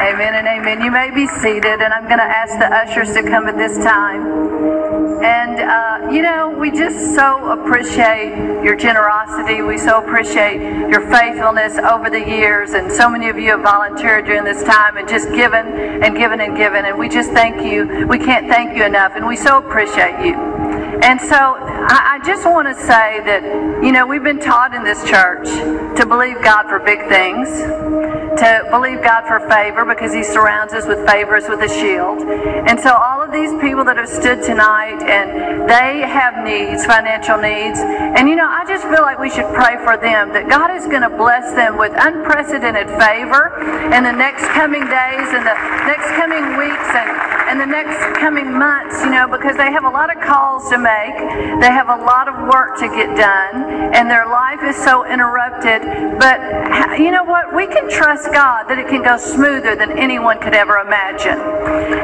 Amen and amen. You may be seated, and I'm going to ask the ushers to come at this time. And, uh, you know, we just so appreciate your generosity. We so appreciate your faithfulness over the years. And so many of you have volunteered during this time and just given and given and given. And we just thank you. We can't thank you enough. And we so appreciate you. And so I, I just want to say that, you know, we've been taught in this church to believe God for big things to believe God for favor because He surrounds us with favors with a shield. And so, all of these people that have stood tonight and they have needs, financial needs, and you know, I just feel like we should pray for them that God is going to bless them with unprecedented favor in the next coming days and the next coming weeks and, and the next coming months, you know, because they have a lot of calls to make, they have a lot of work to get done, and their life is so interrupted. But you know what? We can trust God that it can go smoother than anyone could ever imagine.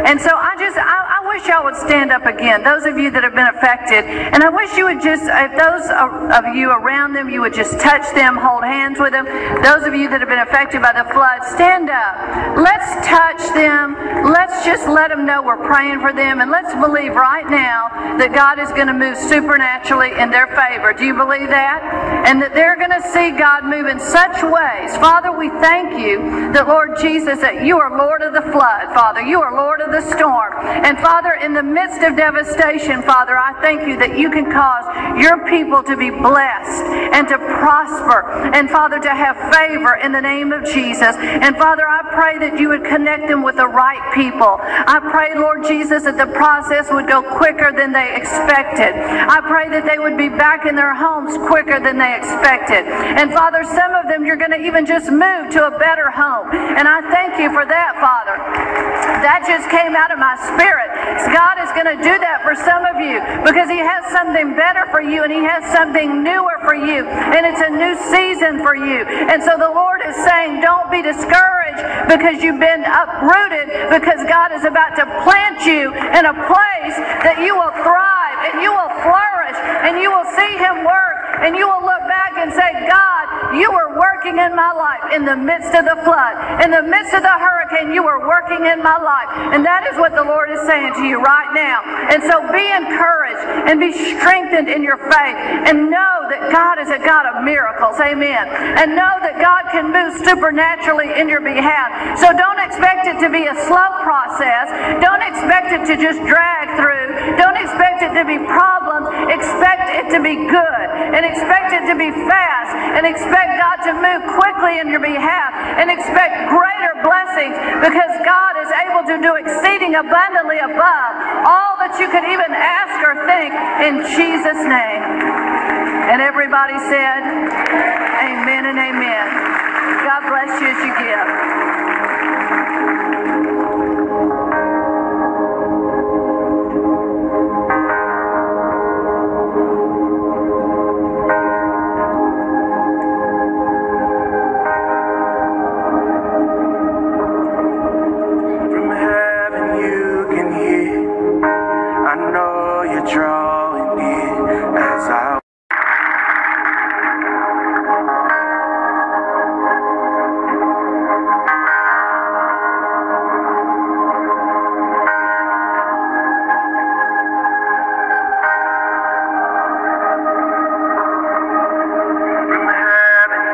And so I just, I wish y'all would stand up again, those of you that have been affected. And I wish you would just, if those of you around them, you would just touch them, hold hands with them. Those of you that have been affected by the flood, stand up. Let's touch them. Let's just let them know we're praying for them. And let's believe right now that God is going to move supernaturally in their favor. Do you believe that? And that they're going to see God move in such ways. Father, we thank you that, Lord Jesus, that you are Lord of the flood, Father. You are Lord of the storm. And Father, in the midst of devastation, Father, I thank you that you can cause your people to be blessed and to prosper. And Father, to have favor in the name of Jesus. And Father, I pray that you would connect them with the right people. I pray, Lord Jesus, that the process would go quicker than they expected. I pray that they would be back in their homes quicker than they expected. And Father, some of them you're going to even just move to a better home. And I thank you for that, Father. That just came out of my spirit. God is going to do that for some of you because He has something better for you and He has something newer for you. And it's a new season for you. And so the Lord is saying, don't be discouraged because you've been uprooted because God is about to plant you in a place that you will thrive and you will flourish and you will see Him work and you will look back and say, God, you were working in my life in the midst of the flood, in the midst of the hurricane, you are working in my life. And that is what the Lord is saying to you right now. And so be encouraged and be strengthened in your faith and know that God is a God of miracles. Amen. And know that God can move supernaturally in your behalf. So don't expect it to be a slow process. Don't expect it to just drag through. Don't expect it to be problems. Expect it to be good and expect it to be fast and expect God to move quickly in your behalf and expect greater blessings because God is able to do exceeding abundantly above all that you could even ask or think in Jesus' name. And everybody said, Amen and amen. God bless you as you give.